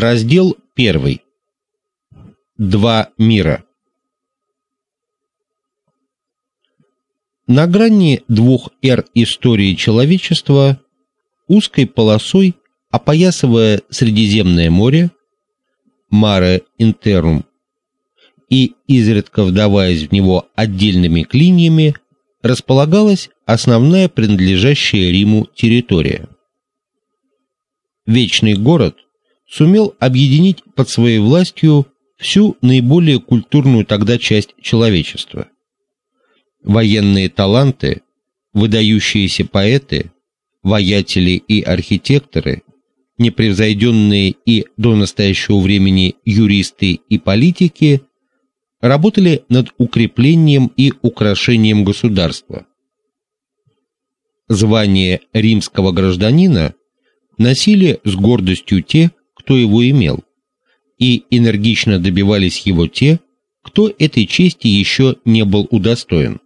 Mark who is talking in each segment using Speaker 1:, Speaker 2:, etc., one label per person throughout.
Speaker 1: Раздел 1. Два мира. На грани двух эр истории человечества, узкой полосой опоясывая Средиземное море, Mare Interum, и изредка вдаваясь в него отдельными клиньями, располагалась основная принадлежащая Риму территория. Вечный город сумел объединить под своей властью всю наиболее культурную тогда часть человечества. Военные таланты, выдающиеся поэты, воятели и архитекторы, непревзойденные и до настоящего времени юристы и политики работали над укреплением и украшением государства. Звание римского гражданина носили с гордостью те, кто его имел, и энергично добивались его те, кто этой чести еще не был удостоен.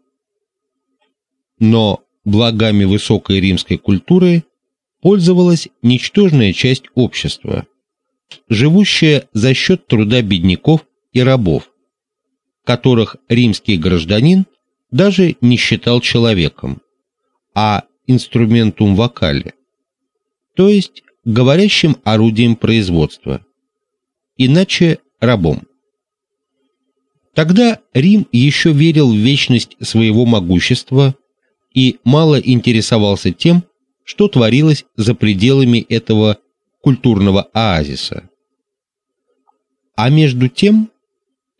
Speaker 1: Но благами высокой римской культуры пользовалась ничтожная часть общества, живущая за счет труда бедняков и рабов, которых римский гражданин даже не считал человеком, а инструментум вокали, то есть говорящим орудием производства, иначе рабом. Тогда Рим еще верил в вечность своего могущества и мало интересовался тем, что творилось за пределами этого культурного оазиса. А между тем,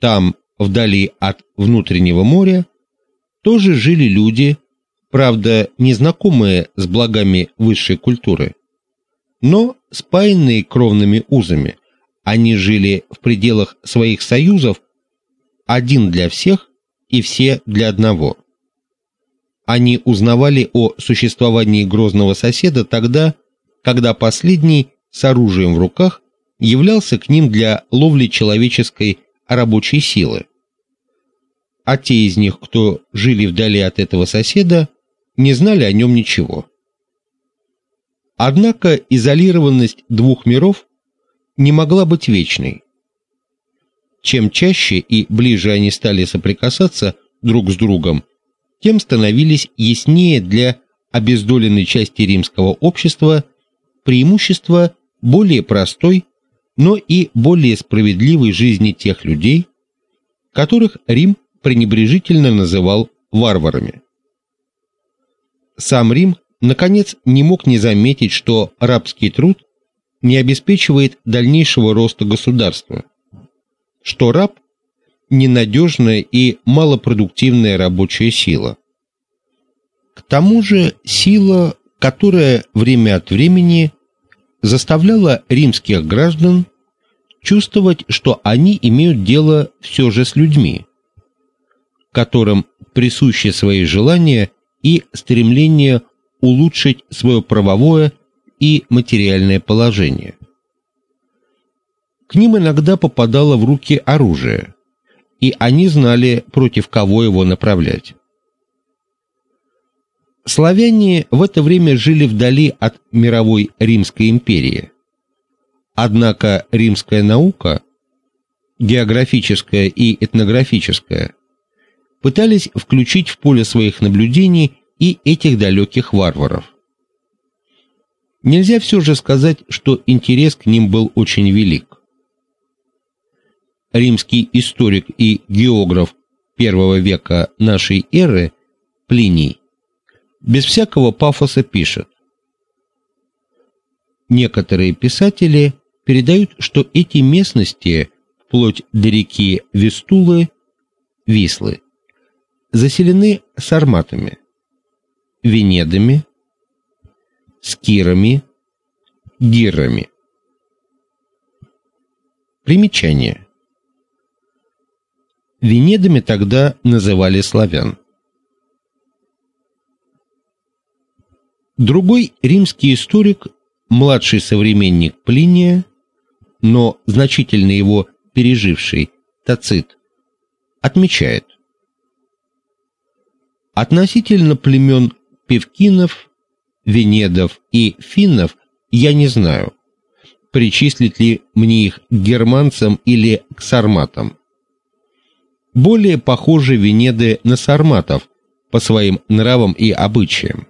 Speaker 1: там, вдали от внутреннего моря, тоже жили люди, правда, незнакомые с благами высшей культуры, но спаянные кровными узами. Они жили в пределах своих союзов, один для всех и все для одного. Они узнавали о существовании грозного соседа тогда, когда последний с оружием в руках являлся к ним для ловли человеческой рабочей силы. А те из них, кто жили вдали от этого соседа, не знали о нем ничего. Однако изолированность двух миров не могла быть вечной. Чем чаще и ближе они стали соприкасаться друг с другом, тем становились яснее для обездоленной части римского общества преимущества более простой, но и более справедливой жизни тех людей, которых Рим пренебрежительно называл варварами. Сам Рим наконец не мог не заметить, что рабский труд не обеспечивает дальнейшего роста государства, что раб ненадежная и малопродуктивная рабочая сила. К тому же сила, которая время от времени заставляла римских граждан чувствовать, что они имеют дело все же с людьми, которым присущи свои желания и стремление улучшить свое правовое и материальное положение. К ним иногда попадало в руки оружие, и они знали, против кого его направлять. Славяне в это время жили вдали от мировой Римской империи. Однако римская наука, географическая и этнографическая, пытались включить в поле своих наблюдений и этих далеких варваров. Нельзя все же сказать, что интерес к ним был очень велик. Римский историк и географ первого века нашей эры Плиний без всякого пафоса пишет: Некоторые писатели передают, что эти местности, вплоть до реки Вистулы, Вислы, заселены сарматами, венедами, скирами, гирами. Примечание. Венедами тогда называли славян. Другой римский историк, младший современник Плиния, но значительно его переживший Тацит, отмечает: Относительно племен певкинов, венедов и финнов я не знаю. причислить ли мне их к германцам или к сарматам. Более похожи венеды на сарматов по своим нравам и обычаям.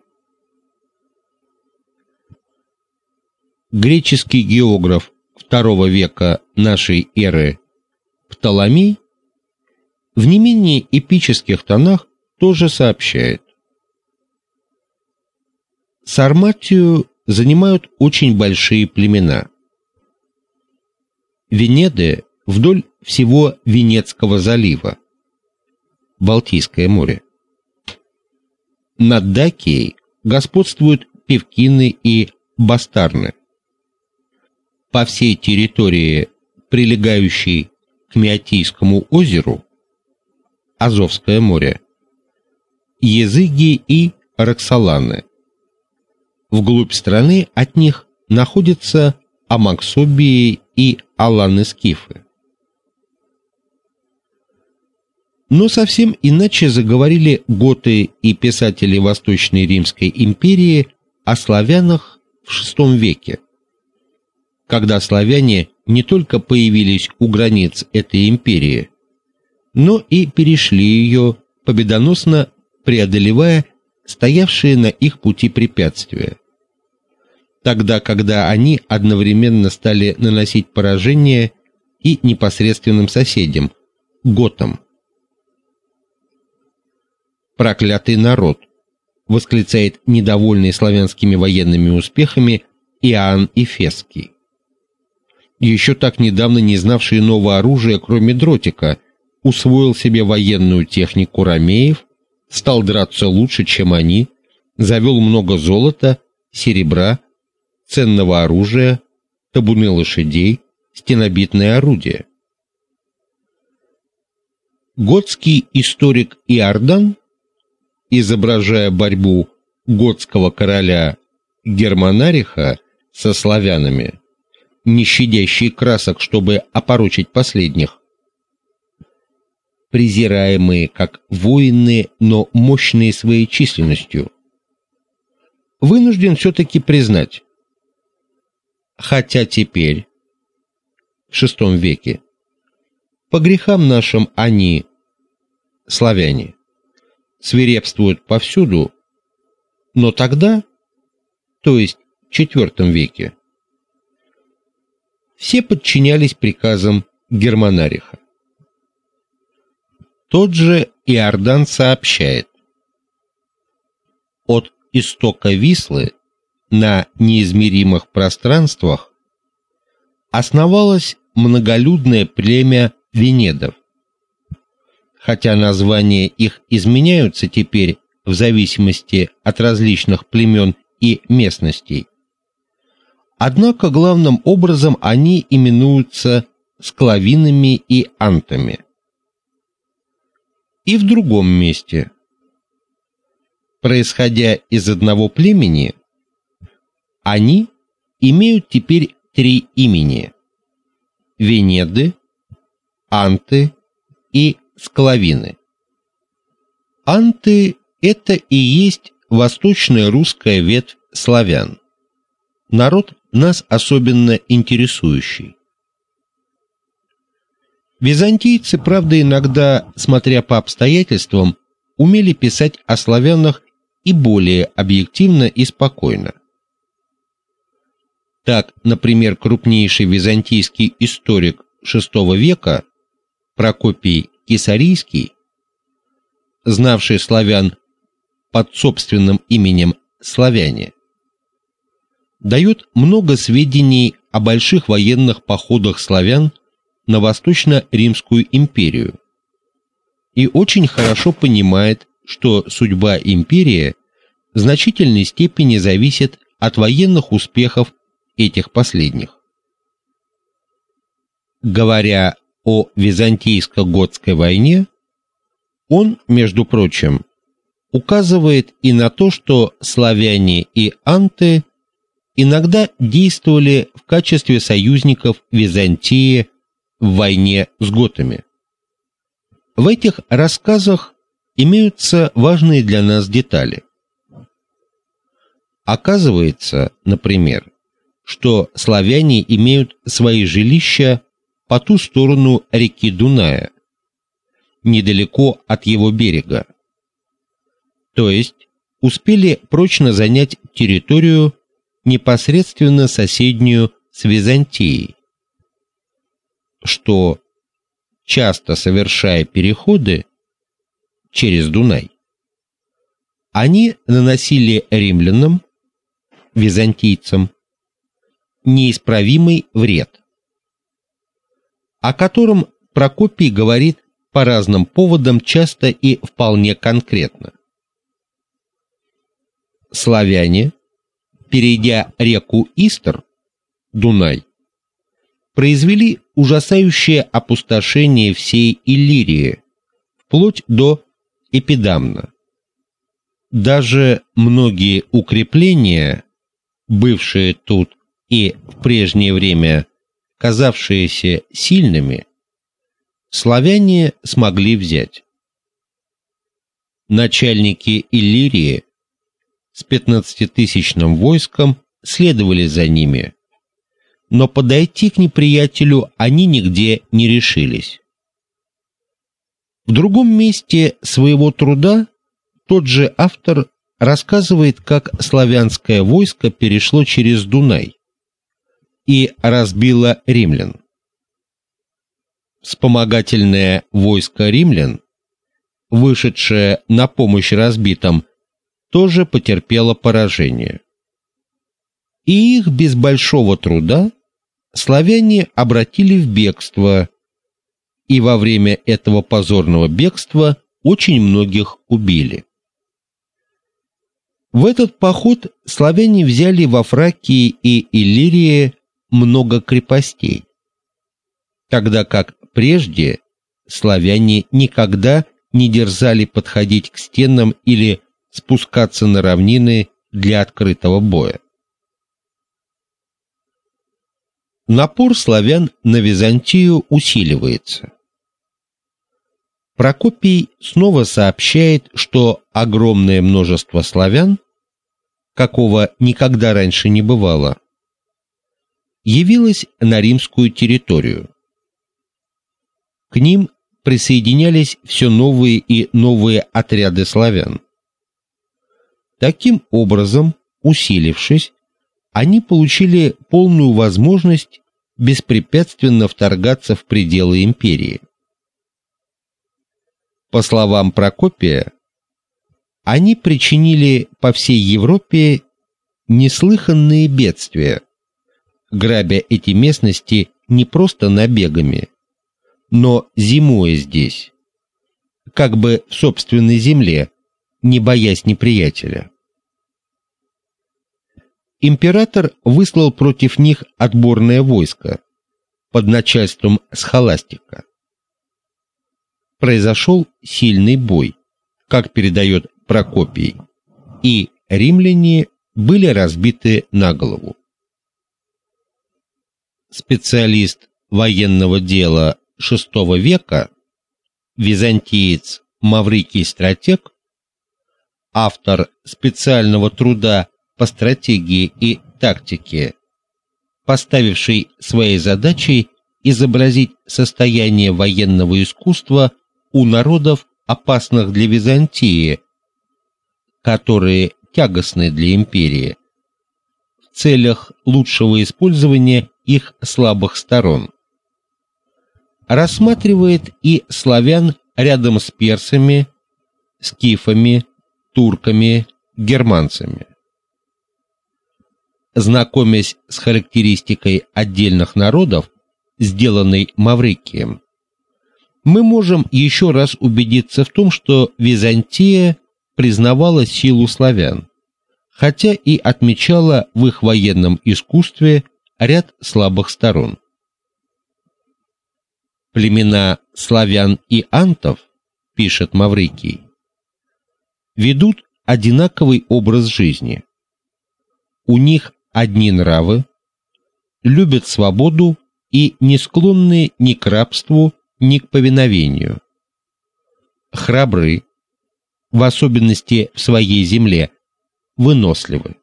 Speaker 1: Греческий географ II века нашей эры Птоломей в не менее эпических тонах тоже сообщает: Сарматию занимают очень большие племена. Венеды вдоль всего Венецкого залива, Балтийское море. Над Дакией господствуют певкины и бастарны. По всей территории, прилегающей к Меотийскому озеру, Азовское море, языги и роксоланы. Вглубь страны от них находятся амаксобии и аланы-скифы. Но совсем иначе заговорили готы и писатели Восточной Римской империи о славянах в VI веке, когда славяне не только появились у границ этой империи, но и перешли ее, победоносно преодолевая стоявшие на их пути препятствия тогда когда они одновременно стали наносить поражение и непосредственным соседям готам. Проклятый народ, восклицает недовольный славянскими военными успехами Иоанн Эфесский. Еще так недавно не знавший нового оружия, кроме дротика, усвоил себе военную технику ромеев, стал драться лучше, чем они, завел много золота, серебра, ценного оружия, табуны лошадей, стенобитное орудие. Готский историк Иордан, изображая борьбу готского короля Германариха со славянами, не щадящий красок, чтобы опорочить последних, презираемые как воины, но мощные своей численностью, вынужден все таки признать, хотя теперь в VI веке по грехам нашим они славяне свирепствуют повсюду, но тогда, то есть в IV веке, все подчинялись приказам Германариха. Тот же Иордан сообщает: от истока Вислы на неизмеримых пространствах основалось многолюдное племя венедов. Хотя названия их изменяются теперь в зависимости от различных племен и местностей. Однако главным образом они именуются склавинами и антами. И в другом месте. Происходя из одного племени, они имеют теперь три имени: Венеды, Анты и Склавины. Анты это и есть восточная русская ветвь славян. Народ нас особенно интересующий. Византийцы, правда, иногда, смотря по обстоятельствам, умели писать о славянах и более объективно и спокойно. Так, например, крупнейший византийский историк VI века Прокопий Кесарийский, знавший славян под собственным именем славяне, дает много сведений о больших военных походах славян на Восточно-Римскую империю и очень хорошо понимает, что судьба империи в значительной степени зависит от военных успехов этих последних. Говоря о византийско-готской войне, он, между прочим, указывает и на то, что славяне и анты иногда действовали в качестве союзников Византии в войне с готами. В этих рассказах имеются важные для нас детали. Оказывается, например, что славяне имеют свои жилища по ту сторону реки Дуная, недалеко от его берега. То есть успели прочно занять территорию непосредственно соседнюю с Византией, что часто совершая переходы через Дунай, они наносили римлянам, византийцам, неисправимый вред, о котором Прокопий говорит по разным поводам часто и вполне конкретно. Славяне, перейдя реку Истр, Дунай, произвели ужасающее опустошение всей Иллирии, вплоть до Эпидамна. Даже многие укрепления, бывшие тут и в прежнее время казавшиеся сильными, славяне смогли взять. Начальники Иллирии с пятнадцатитысячным войском следовали за ними, но подойти к неприятелю они нигде не решились. В другом месте своего труда тот же автор рассказывает, как славянское войско перешло через Дунай и разбило римлян. Вспомогательное войско римлян, вышедшее на помощь разбитым, тоже потерпело поражение. И их без большого труда славяне обратили в бегство, и во время этого позорного бегства очень многих убили. В этот поход славяне взяли во Фракии и Иллирии много крепостей, тогда как прежде славяне никогда не дерзали подходить к стенам или спускаться на равнины для открытого боя. Напор славян на Византию усиливается. Прокопий снова сообщает, что огромное множество славян, какого никогда раньше не бывало, явилось на римскую территорию. К ним присоединялись все новые и новые отряды славян. Таким образом, усилившись, они получили полную возможность беспрепятственно вторгаться в пределы империи. По словам Прокопия, они причинили по всей Европе неслыханные бедствия, грабя эти местности не просто набегами, но зимуя здесь, как бы в собственной земле, не боясь неприятеля император выслал против них отборное войско под начальством схоластика. Произошел сильный бой, как передает Прокопий, и римляне были разбиты на голову. Специалист военного дела VI века, византиец Маврикий Стратег, автор специального труда по стратегии и тактике, поставивший своей задачей изобразить состояние военного искусства у народов, опасных для Византии, которые тягостны для империи, в целях лучшего использования их слабых сторон. Рассматривает и славян рядом с персами, скифами, турками, германцами знакомясь с характеристикой отдельных народов, сделанной Маврикием, мы можем еще раз убедиться в том, что Византия признавала силу славян, хотя и отмечала в их военном искусстве ряд слабых сторон. Племена славян и антов, пишет Маврикий, ведут одинаковый образ жизни. У них одни нравы, любят свободу и не склонны ни к рабству, ни к повиновению. Храбры, в особенности в своей земле, выносливы.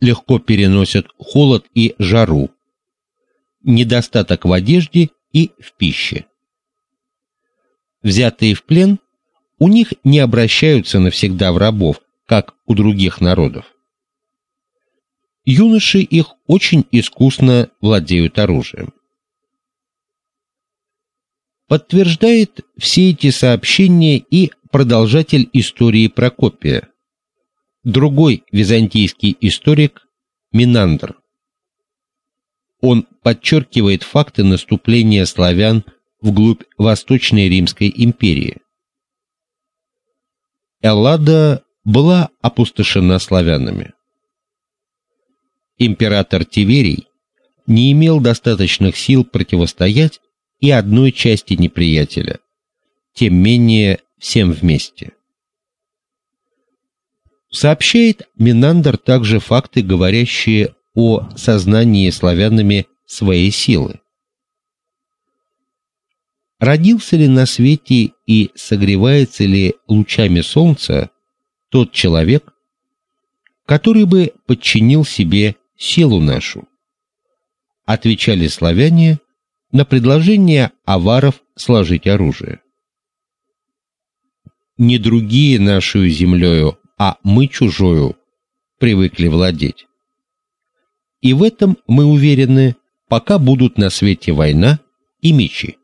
Speaker 1: Легко переносят холод и жару, недостаток в одежде и в пище. Взятые в плен, у них не обращаются навсегда в рабов, как у других народов. Юноши их очень искусно владеют оружием. Подтверждает все эти сообщения и продолжатель истории Прокопия, другой византийский историк Минандр. Он подчеркивает факты наступления славян вглубь Восточной Римской империи. Эллада была опустошена славянами. Император Тиверий не имел достаточных сил противостоять и одной части неприятеля, тем менее всем вместе. Сообщает Минандр также факты, говорящие о сознании славянами своей силы. Родился ли на свете и согревается ли лучами солнца тот человек, который бы подчинил себе силу нашу? Отвечали славяне на предложение аваров сложить оружие. Не другие нашу землею, а мы чужою привыкли владеть. И в этом мы уверены, пока будут на свете война и мечи.